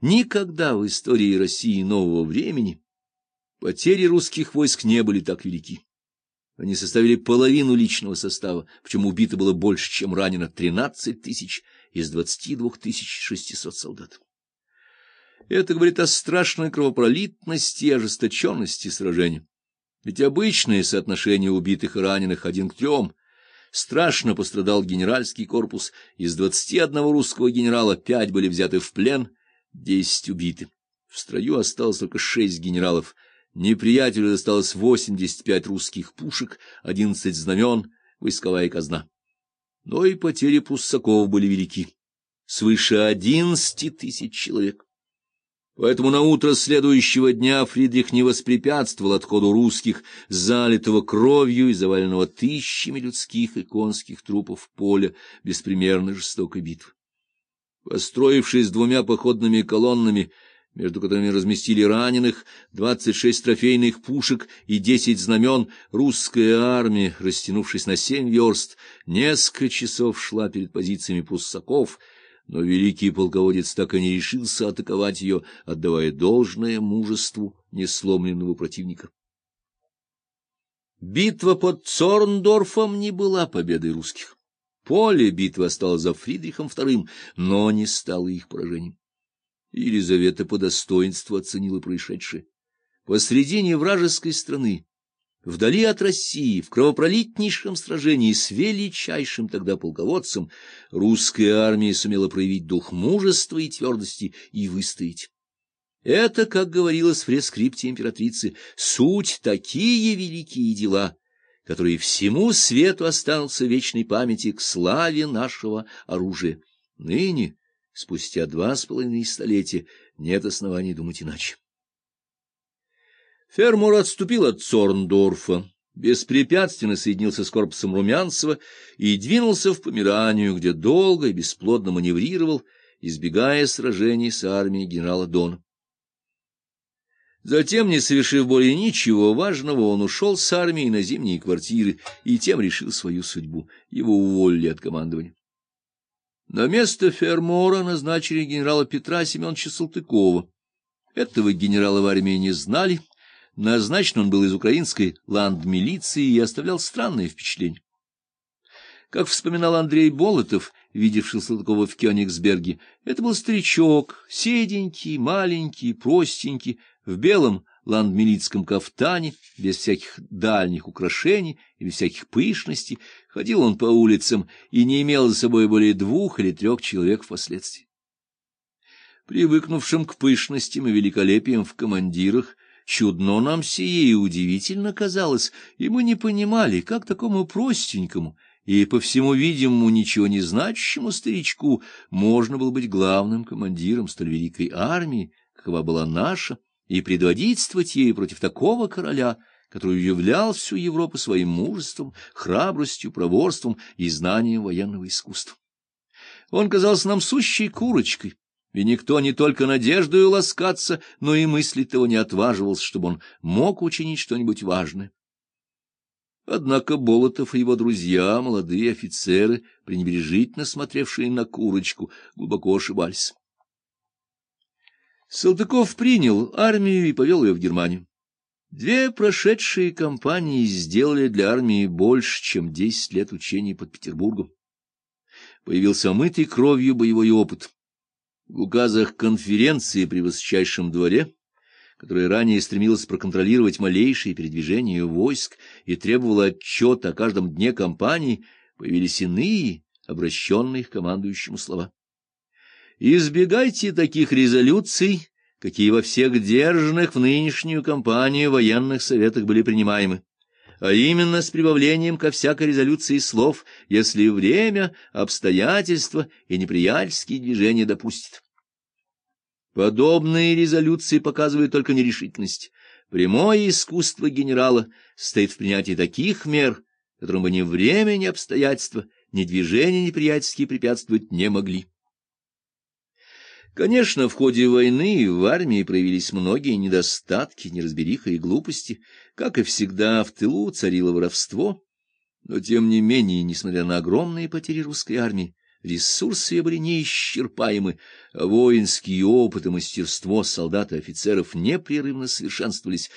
никогда в истории России нового времени потери русских войск не были так велики. Они составили половину личного состава, причем убито было больше, чем ранено 13 тысяч из 22 600 солдат. Это говорит о страшной кровопролитности и ожесточенности сражения. Ведь обычное соотношение убитых и раненых один к трем. Страшно пострадал генеральский корпус. Из двадцати одного русского генерала пять были взяты в плен, десять убиты. В строю осталось только шесть генералов — Неприятелю досталось 85 русских пушек, 11 знамен, войсковая казна. Но и потери пуссаков были велики, свыше 11 тысяч человек. Поэтому на утро следующего дня Фридрих не воспрепятствовал отходу русских, залитого кровью и заваленного тысячами людских и конских трупов поля беспримерно жестокой битвы. Построившись двумя походными колоннами, между которыми разместили раненых, двадцать шесть трофейных пушек и десять знамен, русская армия, растянувшись на семь верст, несколько часов шла перед позициями пуссаков, но великий полководец так и не решился атаковать ее, отдавая должное мужеству несломленного противника. Битва под Цорндорфом не была победой русских. Поле битвы осталось за Фридрихом II, но не стало их поражением. Елизавета по достоинству оценила происшедшее. Посредине вражеской страны, вдали от России, в кровопролитнейшем сражении с величайшим тогда полководцем, русская армия сумела проявить дух мужества и твердости и выстоять. Это, как говорилось в рескрипте императрицы, суть такие великие дела, которые всему свету останутся в вечной памяти к славе нашего оружия. Ныне спустя два с половиной столетия, нет оснований думать иначе. Фермур отступил от Цорндорфа, беспрепятственно соединился с корпусом Румянцева и двинулся в Померанию, где долго и бесплодно маневрировал, избегая сражений с армией генерала Дона. Затем, не совершив более ничего важного, он ушел с армией на зимние квартиры и тем решил свою судьбу. Его уволили от командования. На место Фермора назначили генерала Петра Семеновича Салтыкова. Этого генерала в армии не знали. Назначен он был из украинской ландмилиции и оставлял странное впечатление. Как вспоминал Андрей Болотов, видевший Салтыкова в Кёнигсберге, это был старичок, седенький, маленький, простенький, в белом ландмилицком кафтане, без всяких дальних украшений и без всяких пышностей, ходил он по улицам и не имел за собой более двух или трех человек впоследствии. Привыкнувшим к пышностям и великолепиям в командирах, чудно нам сие и удивительно казалось, и мы не понимали, как такому простенькому и, по всему видимому, ничего не значащему старичку можно было быть главным командиром столь великой армии, какова была наша, и предводительствовать ею против такого короля, который являл всю Европу своим мужеством, храбростью, проворством и знанием военного искусства. Он казался нам сущей курочкой, и никто не только надеждою ласкаться, но и мыслить того не отваживался, чтобы он мог учинить что-нибудь важное. Однако Болотов и его друзья, молодые офицеры, пренебрежительно смотревшие на курочку, глубоко ошибались. Салтыков принял армию и повел ее в Германию. Две прошедшие кампании сделали для армии больше, чем десять лет учений под Петербургом. Появился омытый кровью боевой опыт. В указах конференции при высочайшем дворе, которая ранее стремилась проконтролировать малейшие передвижения войск и требовала отчета о каждом дне кампании, появились иные, обращенные к командующему слова. Избегайте таких резолюций, какие во всех держанных в нынешнюю кампанию военных советах были принимаемы, а именно с прибавлением ко всякой резолюции слов, если время, обстоятельства и неприятельские движения допустят. Подобные резолюции показывают только нерешительность. Прямое искусство генерала стоит в принятии таких мер, которым бы ни время, ни обстоятельства, ни движения неприятельские препятствовать не могли. Конечно, в ходе войны в армии проявились многие недостатки, неразбериха и глупости. Как и всегда, в тылу царило воровство. Но, тем не менее, несмотря на огромные потери русской армии, ресурсы были неисчерпаемы, а воинские опыт и мастерство солдат и офицеров непрерывно совершенствовались,